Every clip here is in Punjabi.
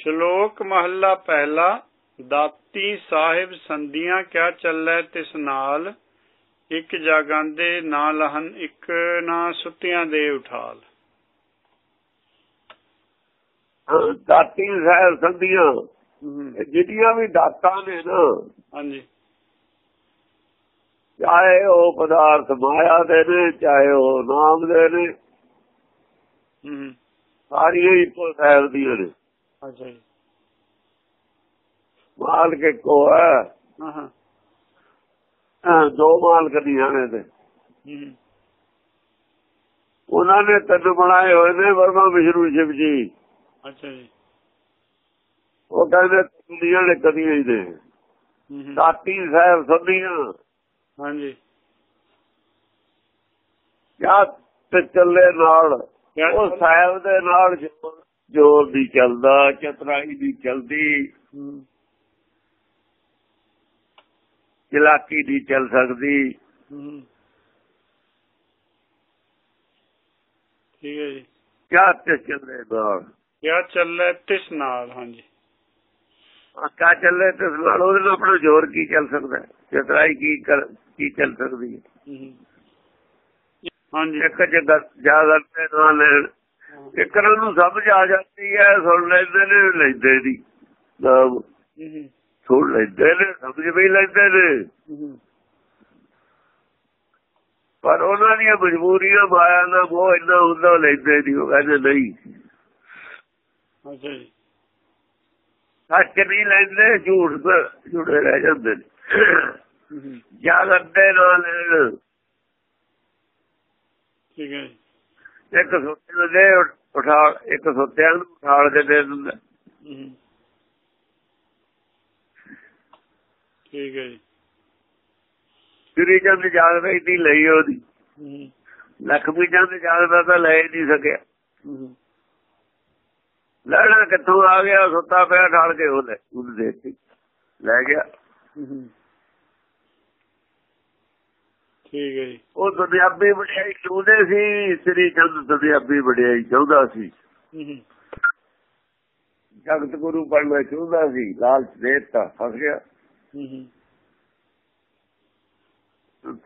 ਸ਼ਲੋਕ ਮਹੱਲਾ ਪਹਿਲਾ ਦਾਤੀ ਸਾਹਿਬ ਸੰਧੀਆਂ ਕਿਆ ਚੱਲੈ ਤਿਸ ਨਾਲ? ਇੱਕ ਜਾਗਾਂਦੇ ਨਾ ਲਹਨ ਇੱਕ ਨਾ ਸੁੱਤਿਆਂ ਦੇ ਉਠਾਲ। ਦਾਤੀ ਸਾਹਿਬ ਸੰਧੀਆਂ ਜਿਹੜੀਆਂ ਵੀ ਦਾਤਾਂ ਨੇ ਨਾ ਹਾਂਜੀ। ਚਾਹੇ ਉਹ ਪਦਾਰਥ ਮਾਇਆ ਦੇ ਨੇ ਚਾਹੇ ਉਹ ਨਾਮ ਦੇ ਨੇ ਹੂੰ। ਸਾਰੀਆਂ ਇੱਕੋ ਸਾਹਿਬ ਦੀਆਂ ਨੇ। ਅੱਛਾ ਜੀ ਮਾਲਕ ਇੱਕੋ ਹੈ। ਹਾਂ ਹਾਂ। ਦੋ ਮਾਲਕ ਦੀਆਂ ਨੇ ਤੇ। ਉਹਨਾਂ ਨੇ ਤਿੰਨ ਬਣਾਏ ਹੋਏ ਨੇ ਵਰਮਾ ਵਿਸ਼ਨੂੰ ਸ਼ਿਵ ਜੀ। ਅੱਛਾ ਜੀ। ਉਹ ਕਹਿੰਦੇ ਦੁਨੀਆਂ ਨੇ ਕਦੀਆਂ ਹੀ ਨੇ। ਹੂੰ ਹੂੰ। ਦਾਤੀ ਸਾਹਿਬ ਸੰਧੀਆਂ ਹਾਂਜੀ। ਕਿਆ ਤੇ ਚੱਲੇ ਨਾਲ ਉਹ ਸਾਹਿਬ ਦੇ ਨਾਲ ਜੋਰ ਦੀ ਚੱਲਦਾ ਚਤਰਾਈ ਦੀ ਚਲਦੀ। ਚਲਾਕੀ ਦੀ ਚੱਲ ਸਕਦੀ। ਠੀਕ ਹੈ ਜੀ। ਕਿਆ ਤੇ ਚੱਲੇ ਨਾਲ ਕਿਆ ਚੱਲੈ ਤਿਸ ਨਾਲ ਹਾਂਜੀ। ਕਿਆ ਚੱਲੇ ਤੇ ਨਾਲ? ਉਹਦੇ ਨਾਲ ਆਪਣਾ ਜ਼ੋਰ ਕੀ ਚੱਲ ਸਕਦਾ? ਚਤਰਾਈ ਕੀ ਕੀ ਚੱਲ ਸਕਦੀ ਹੂੰ? ਹਾਂਜੀ। ਇੱਕ ਜਗ੍ਹਾ ਜ਼ਿਆਦਾ ਤੇ ਨਾਲ ਇੱਕ ਨੂੰ ਸਮਝ ਆ ਜਾਂਦੀ ਹੈ ਸੁਣ ਲੈਂਦੇ ਨੇ ਲੈਂਦੇ ਨਾਮ ਹੂੰ ਸੁਣ ਲੈਂਦੇ ਨੇ ਸਮਝ ਵੀ ਲੈਂਦੇ ਨੇ। ਪਰ ਉਹਨਾਂ ਦੀਆਂ ਮਜਬੂਰੀਆਂ ਮਾਇਆ ਦਾ ਉਹ ਇੰਨਾ ਹੁੰਦਾ ਲੈਂਦੇ ਨਹੀਂ ਉਹ ਕਹਿੰਦੇ ਨਹੀਂ। ਅੱਛਾ ਜੀ। ਸੱਚ ਨਹੀਂ ਲੈਂਦੇ ਝੂਠ ਝੂਠੇ ਰਹਿ ਜਾਂਦੇ ਨੇ। ਅੱਡੇ ਨਾਲ ਠੀਕ ਹੈ ਇੱਕ ਸੁੱਤੇ ਨੂੰ ਦੇ ਉਠਾ ਇੱਕ ਸੁੱਤਿਆਂ ਨੂੰ ਉਠਾਲ ਕੇ ਦੇ ਦਿੰਦਾ। ਠੀਕ ਹੈ ਜੀ। ਸ੍ਰੀ ਚੰਦ ਜਾਗਦਾ ਹੀ ਲਈ ਉਹਦੀ। ਲਖਮੀ ਚੰਦ ਜਾਗਦਾ ਤਾਂ ਲੈ ਨਹੀਂ ਸਕਿਆ। ਲੈਣਾ ਕਿੱਥੋਂ ਆ ਗਿਆ ਸੁੱਤਾ ਪਿਆ ਠਾਲ ਕੇ ਉਹਨੂੰ ਦੇ ਦਿੱਤੀ ਲੈ ਗਿਆ। ਠੀਕ ਹੈ ਜੀ। ਉਹ ਦੁਨਿਆਵੀ ਵਡਿਆਈ ਚਾਹੁੰਦੇ ਸੀ ਸ੍ਰੀ ਚੰਦ ਦੁਨਿਆਵੀ ਵਡਿਆਈ ਚਾਹੁੰਦਾ ਸੀ। ਜਗਤ ਗੁਰੂ ਬਣਨਾ ਚਾਹੁੰਦਾ ਸੀ ਲਾਲਚ ਦੇਤਾ ਫਸ ਗਿਆ।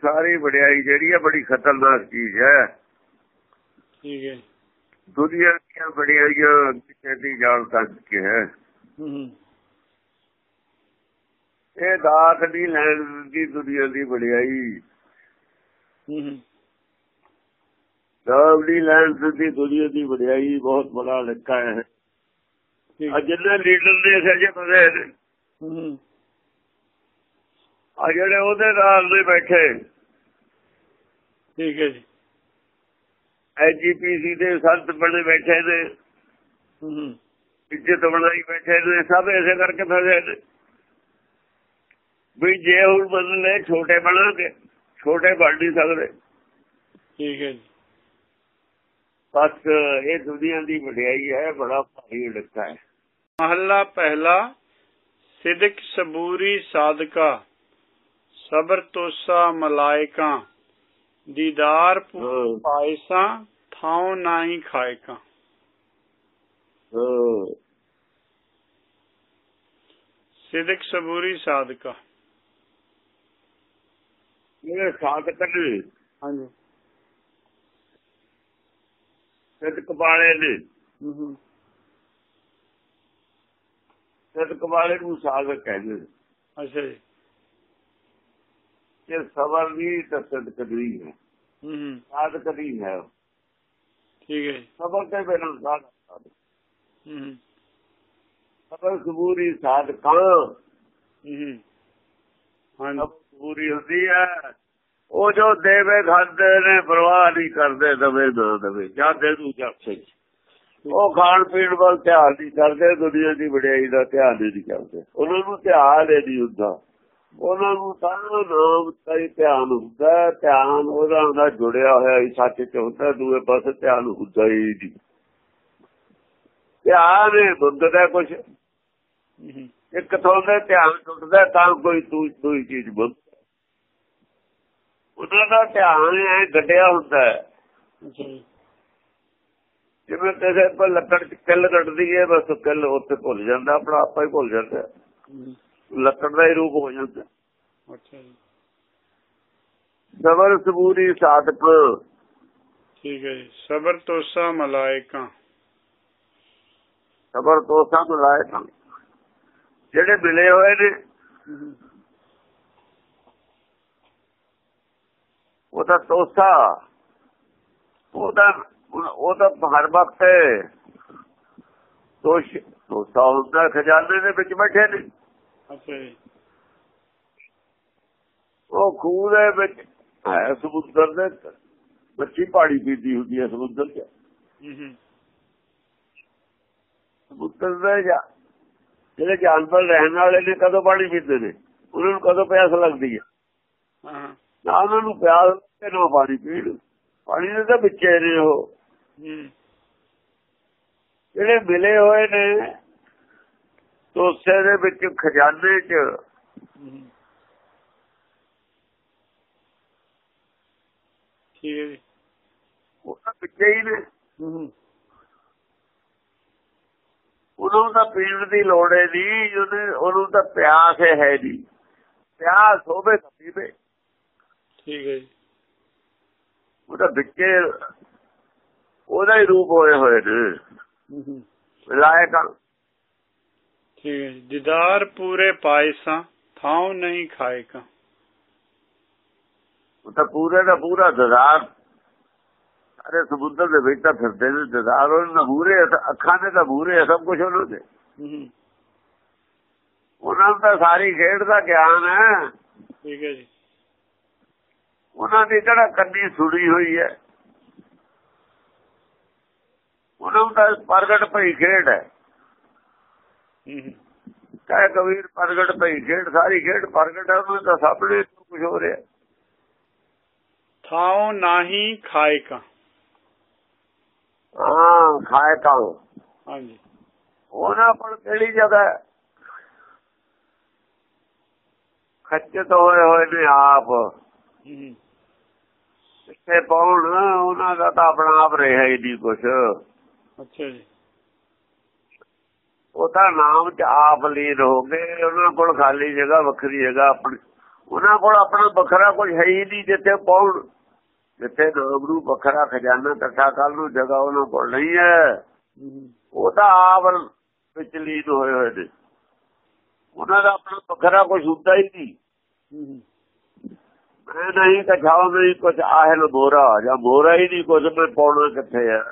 ਸਾਰੀ ਵਡਿਆਈ ਜਿਹੜੀ ਹੈ ਬੜੀ ਖਤਰਨਾਕ ਚੀਜ਼ ਹੈ। ਠੀਕ ਹੈ। ਦੁਨੀਆ ਦੀਆਂ ਵਡਿਆਈਆਂ ਕਿਸੇ ਦੀ ਜਾਣ ਤੱਕ ਕੇ ਹੈ। ਹੂੰ ਇਹ ਦਾਤ ਨਹੀਂ ਲੈਣ ਦੀ ਦੁਨੀਆ ਦੀ ਵਡਿਆਈ। ਨਹੀਂ ਲੈਣ ਦੀ ਦੁਨੀਆ ਦੀ ਵਡਿਆਈ ਬਹੁਤ ਬੜਾ ਲੱਕਾ ਹੈ। ਜਿੰਨੇ ਲੀਡਰ ਨੇ ਸਜੇ ਬਦੇ ਨੇ। ਆ ਜਿਹੜੇ ਉਹਦੇ ਨਾਲ ਦੇ ਬੈਠੇ। ਠੀਕ ਹੈ ਜੀ। ਐਜੀਪੀਸੀ ਦੇ ਸੰਤ ਬਣੇ ਬੈਠੇ ਨੇ। ਇੱਜ਼ਤ ਬਣਾਈ ਬੈਠੇ ਨੇ। ਸਭ ਐਸੇ ਕਰਕੇ ਫਸੇ ਨੇ। ਵੀ ਜੇ ਹੁਣ ਲੈ ਛੋਟੇ ਬਣਾਂਗੇ ਛੋਟੇ ਬਣ ਨਹੀਂ ਸਕਦੇ। ਠੀਕ ਹੈ ਜੀ। ਬਸ ਇਹ ਦੁਨੀਆ ਦੀ ਵਡਿਆਈ ਹੈ ਬੜਾ ਭਾਰੀ ਲੱਗਾ ਹੈ। ਮਹੱਲਾ ਪਹਿਲਾ ਸਿਦਕ ਸਬੂਰੀ ਸਾਧਕਾ ਸਬਰ ਤੋਸਾ ਮਲਾਇਕਾ ਦੀਦਾਰ। ਪਾਇਸਾ ਥਾਉ ਨਾਹੀ ਖਾਇਕਾ। ਸਿਦਕ ਸਬੂਰੀ ਸਾਧਕਾ ਇਹ ਸਾਧਕ ਨੇ ਹਾਂਜੀ। ਸਿੱਧਕ ਵਾਲੇ ਨੇ ਹੂੰ ਸਿੱਧਕ ਵਾਲੇ ਨੂੰ ਸਾਧਕ ਕਹਿੰਦੇ ਨੇ। ਅੱਛਾ ਜੀ। ਇਹ ਸਬਰ ਨਹੀਂ ਤਾਂ ਸਿੱਧਕ ਹੈ। ਹੂੰ ਸਾਧਕ ਨਹੀਂ ਹੈ। ਠੀਕ ਹੈ ਸਬਰ ਤੇ ਬਿਨਾਂ ਸਾਧਕ ਹੂੰ ਸਬਰ ਸਬੂਰੀ ਸਾਧਕਾਂ। ਹੂੰ ਹਾਂਜੀ ਸਭ ਪੂਰੀ ਹੁੰਦੀ ਹੈ। ਉਹ ਜੋ ਦੇਵੇ ਖਾਂਦੇ ਨੇ ਪਰਵਾਹ ਨਹੀਂ ਕਰਦੇ ਦਵੇ ਨਾ ਦਵੇ। ਜਾਂ ਦੇ ਦੂ ਜਾਂ ਸਹੀ ਉਹ ਖਾਣ ਪੀਣ ਵੱਲ ਧਿਆਨ ਨਹੀਂ ਕਰਦੇ ਦੁਨੀਆ ਦੀ ਵਡਿਆਈ ਦਾ ਧਿਆਨ ਨਹੀਂ ਕਰਦੇ। ਉਹਨਾਂ ਨੂੰ ਧਿਆਨ ਨਹੀਂ ਹੁੰਦਾ। ਉਹਨਾਂ ਨੂੰ ਤਾਂ ਨਾਮ ਹੀ ਧਿਆਨ ਹੁੰਦਾ। ਧਿਆਨ ਉਹਦਾ ਨਾਲ ਜੁੜਿਆ ਹੋਇਆ ਹੀ ਸੱਚ ਚ ਹੁੰਦਾ ਦੂਏ ਪਾਸੇ ਧਿਆਨ ਹੁੰਦਾ ਹੀ ਨਹੀਂ। ਧਿਆਨ ਇਹ ਬੰਦਦਾ ਕੁਛ। ਇੱਕ ਤੇ ਧਿਆਨ ਟੁੱਟਦਾ ਤਾਂ ਕੋਈ ਦੂ- ਦੂਈ ਚੀਜ਼ ਬੰਦ ਉਹਨਾਂ ਦਾ ਧਿਆਨ ਐ ਗੱਡਿਆ ਹੁੰਦਾ ਜੀ। ਜਿਵੇਂ ਕਿਸੇ ਪਰ ਲੱਕੜ ਚ ਕਿੱਲ ਕੱਢਦੀ ਹੈ ਬਸ ਕਿੱਲ ਉੱਥੇ ਭੁੱਲ ਜਾਂਦਾ ਆਪਣਾ ਆਪਾ ਹੀ ਭੁੱਲ ਜਾਂਦਾ। ਹੂੰ, ਲੱਕੜ ਦਾ ਹੀ ਰੂਪ ਹੋ ਜਾਂਦਾ। ਅੱਛਾ ਜੀ। ਸਬਰ ਸਬੂਰੀ ਸਾਧਕ। ਠੀਕ ਹੈ ਜੀ। ਸਬਰ ਤੋਸਾ ਮਲਾਇਕਾ। ਸਬਰ ਤੋਂ ਸਭ ਲਾਇਕ ਜਿਹੜੇ ਮਿਲੇ ਹੋਏ ਨੇ ਉਹ ਤਾਂ ਤੋਸਾ ਉਹ ਤਾਂ ਉਹ ਤਾਂ ਹਰ ਵਕਤ ਤੋਸ਼ ਤੋਸਾ ਹੁੰਦਾ ਖਜ਼ਾਨੇ ਦੇ ਵਿੱਚ ਬੈਠੇ ਨੇ। ਅੱਛਾ ਜੀ। ਉਹ ਖੂਹ ਦੇ ਵਿੱਚ ਹੈ ਸਮੁੰਦਰ ਦੇ ਬੱਚੀ ਪਹਾੜੀ ਪੀਦੀ ਹੁੰਦੀ ਹੈ ਸਮੁੰਦਰ 'ਚ। ਸਮੁੰਦਰ ਦੇ ਜਾ ਜਿਹੜੇ ਜਾਨਵਰ ਰਹਿਣ ਵਾਲੇ ਨੇ ਕਦੋਂ ਪਾਣੀ ਪੀਂਦੇ ਨੇ? ਉਹਨਾਂ ਨੂੰ ਕਦੋਂ ਪਿਆਸ ਲੱਗਦੀ ਹਾਂ, ਨਾ ਉਹਨਾਂ ਨੂੰ ਪਿਆਸ ਨਾ ਪਾਣੀ ਪੀਣ ਪਾਣੀ ਦੇ ਤਾਂ ਵਿੱਚੇ ਨੇ ਉਹ। ਜਿਹੜੇ ਮਿਲੇ ਹੋਏ ਨੇ ਤੋਸੇ ਦੇ ਵਿੱਚ ਖਜ਼ਾਨੇ 'ਚ। ਹੂੰ। ਠੀਕ ਹੈ ਜੀ। ਉਹ ਤਾਂ ਵਿੱਚੇ ਹੀ ਨੇ। ਹੂੰ, ਹੂੰ, ਉਹਨਾਂ ਤਾਂ ਪੀਣ ਦੀ ਲੋੜ ਹੈ ਨਹੀਂ ਉਹਨੇ ਉਹਨੂੰ ਤਾਂ ਪਿਆਸ ਹੈ ਨਹੀਂ ਪਿਆਸ ਹੋਵੇ ਤਾਂ ਪੀਵੇ। ਠੀਕ ਹੈ ਜੀ। ਉਹ ਤਾਂ ਵਿੱਚੇ ਉਹਦਾ ਹੀ ਰੂਪ ਹੋਏ ਹੋਏ ਨੇ। ਹੂੰ, ਹੂੰ, ਲਾਇਕ ਠੀਕ ਹੈ ਜੀ। ਦੀਦਾਰ ਪੂਰੇ ਪਾਇਸਾ ਥਾਉ ਨਹੀਂ ਖਾਏਗਾ ਉਹ ਤਾਂ ਪੂਰੇ ਦਾ ਪੂਰਾ ਦਜ਼ਾਰ ਸਾਰੇ ਸਮੁੰਦਰ ਦੇ ਵਿੱਚ ਤਾਂ ਫਿਰਦੇ ਨੇ। ਦਜ਼ਾਰ ਉਹਨਾਂ ਦਾ ਮੂਰੇ ਅੱਖਾਂ ਦੇ ਤਾਂ ਮੂਰੇ ਸਭ ਕੁਝ ਉਹਨਾਂ ਦੇ। ਹੂੰ, ਹੂੰ, ਉਹਨਾਂ ਨੂੰ ਤਾਂ ਸਾਰੀ ਖੇਡ ਦਾ ਗਿਆਨ ਹੈ। ਠੀਕ ਹੈ ਜੀ। ਉਹਨਾਂ ਦੀ ਜਿਹੜਾ ਕੰਨੀ ਸੁਣੀ ਹੋਈ ਹੈ। ਉਹਨਾਂ ਤਾਂ ਪ੍ਰਗਟ ਭਈ ਖੇਡ ਹੈ। ਕਹੇ ਕਬੀਰ ਪ੍ਰਗਟ ਭਈ ਖੇਡ ਸਾਰੀ ਖੇਡ ਪ੍ਰਗਟ ਹੈ ਉਹਨਾਂ ਦਾ ਸਾਹਮਣੇ ਕੁਝ ਹੋ ਰਿਹਾ। ਥਾਉ ਨਹੀਂ ਖਾਏਗਾ ਹਾਂ ਖਾਏ ਤਾਂ ਹਾਂਜੀ। ਉਹਨਾਂ ਕੋਲ ਕਿਹੜੀ ਜਗ੍ਹਾ ਹੈ? ਖੱਚਤ ਹੋਏ ਹੋਏ ਨੇ ਆਪ। ਕਿੱਥੇ ਪਾਉਣ ਉਹਨਾਂ ਦਾ ਤਾਂ ਆਪਣਾ ਆਪ ਰਿਹਾ ਹੀ ਨਹੀਂ ਕੁਛ। ਅੱਛਾ ਜੀ। ਉਹ ਤਾਂ ਨਾਮ ਚ ਆਪ ਲੀਨ ਹੋ ਗਏ ਉਹਨਾਂ ਕੋਲ ਖਾਲੀ ਜਗ੍ਹਾ ਵੱਖਰੀ ਜਗ੍ਹਾ ਆਪਣੀ। ਉਹਨਾਂ ਕੋਲ ਆਪਣਾ ਵੱਖਰਾ ਕੁਝ ਹੈ ਹੀ ਨਹੀਂ ਜਿੱਥੇ ਪਾਉਣ। ਜਿੱਥੇ ਨਾਮ ਨੂੰ ਵੱਖਰਾ ਖਜ਼ਾਨਾ ਇਕੱਠਾ ਕਰਨ ਨੂੰ ਜਗ੍ਹਾ ਉਹਨਾਂ ਕੋਲ ਨਹੀਂ ਹੈ। ਉਹ ਤਾਂ ਆਪ ਵਿੱਚ ਲੀਨ ਹੋਏ ਹੋਏ ਨੇ। ਉਹਨਾਂ ਦਾ ਆਪਣਾ ਵੱਖਰਾ ਕੁਝ ਹੁੰਦਾ ਹੀ ਨਹੀਂ। ਮੈਂ ਨਹੀਂ ਕਛਾਉ ਨਹੀਂ ਕੁਝ ਆਹਲ ਬੋਰਾ ਜਾਂ ਬੋਰਾ ਹੀ ਨਹੀਂ ਕੁਝ ਮੈਂ ਪਾਉਣਾ ਕਿੱਥੇ ਹੈ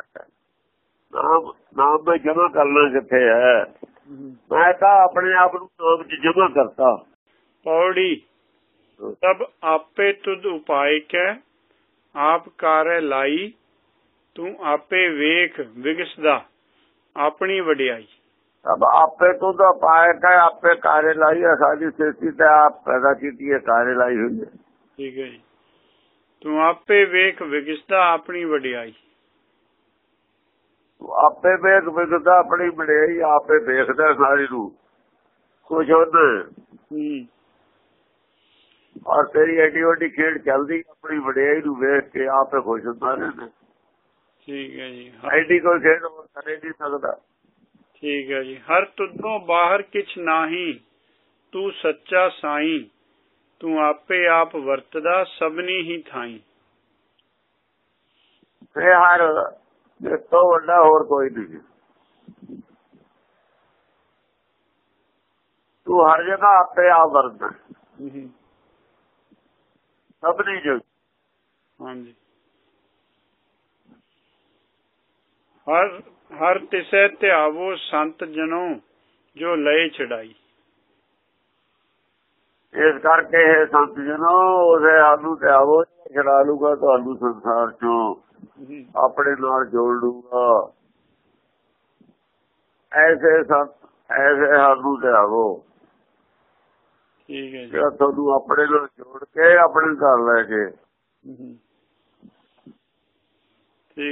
ਨਾਮ ਨਾਮ ਮੈਂ ਜਮਾ ਕਰਨਾ ਕਿੱਥੇ ਹੈ। ਮੈਂ ਤਾਂ ਆਪਣੇ ਆਪ ਨੂੰ ਨਾਮ ਚ ਜਮਾ ਕਰਤਾ। ਪੌੜੀ ਤਬ ਆਪੇ ਤੁਧ ਉਪਾਇ ਕੈ ਆਪ ਕਾਰੈ ਲਾਈ ਤੂੰ ਆਪੇ ਵੇਖ ਵਿਗਸਦਾ ਆਪਣੀ ਵਡਿਆਈ। ਅਬ ਆਪੇ ਤੋਂ ਤਾਂ ਪਾਏ ਕਾ ਆਪੇ ਕਾਰੇ ਲਾਈ ਸਾਡੀ ਸ੍ਰਿਸ਼ਟੀ ਤੇ ਆਪ ਪੈਦਾ ਕੀਤੀ ਹੈ ਕਾਰੇ ਲਾਈ ਹੋਈ ਹੈ। ਠੀਕ ਹੈ ਜੀ ਤੂੰ ਆਪੇ ਵੇਖ ਵਿਗਸਦਾ ਆਪਣੀ ਵਡਿਆਈ। ਤੂੰ ਆਪੇ ਵੇਖ ਵਿਗਦਾ ਆਪਣੀ ਬੜਾਈ ਆਪੇ ਵੇਖਦਾ ਸਾਰੀ ਨੂੰ। ਕੁਝ ਉਹਨੇ ਹੂੰ। ਔਰ ਤੇਰੀ ਐਡੀ ਵੱਡੀ ਖੇਡ ਚੱਲਦੀ ਆਪਣੀ ਵਡਿਆਈ ਨੂੰ ਵੇਖ ਕੇ ਆਪੇ ਖੁਸ਼ ਹੁੰਦਾ ਰਹਿੰਦਾ। ਠੀਕ ਹੈ ਜੀ। ਐਡੀ ਕੋਈ ਖੇਡ ਹੋਰ ਕਰੇ ਨਹੀਂ ਸਕਦਾ। ਠੀਕ ਹੈ ਜੀ। ਹਰ ਤੁਧੋਂ ਬਾਹਰ ਕਿਛ ਨਾਹੀ ਤੂੰ ਸੱਚਾ ਸਾਈਂ। ਤੂੰ ਆਪੇ ਆਪ ਵਰਤਦਾ ਸਭਨੀ ਹੀ ਥਾਈ। ਤੇ ਹਰ ਇਸ ਤੋਂ ਵੱਡਾ ਹੋਰ ਕੋਈ ਨਹੀਂ। ਤੂੰ ਹਰ ਜਗ੍ਹਾ ਆਪੇ ਆਪ ਵਰਤਦਾ। ਹੂੰ, ਹੂੰ, ਸਭ ਨਹੀਂ ਜੋ। ਹਾਂਜੀ। ਹਰ ਹਰ ਤਿਸੈ ਧਿਆਵੋ ਸੰਤ ਜਨੋ ਜੋ ਲਏ ਛਡਾਈ। ਇਸ ਕਰਕੇ ਇਹ ਸੰਤ ਜਨੋ ਉਹਦੇ ਸਾਨੂੰ ਤੇ ਆਵੋ ਛਡਾ ਲੂਗਾ ਤੁਹਾਨੂੰ ਸੰਸਾਰ ਚੋਂ। ਆਪਣੇ ਨਾਲ ਜੋੜ ਲੂਗਾ ਐਸੇ ਸੰਤ ਐਸੇ ਸਾਨੂੰ ਤੇ ਆਵੋ। ਠੀਕ ਹੈ ਜੀ। ਜਿਹੜਾ ਤੁਹਾਨੂੰ ਆਪਣੇ ਨਾਲ ਜੋੜ ਕੇ ਆਪਣੇ ਘਰ ਲੈ ਕੇ।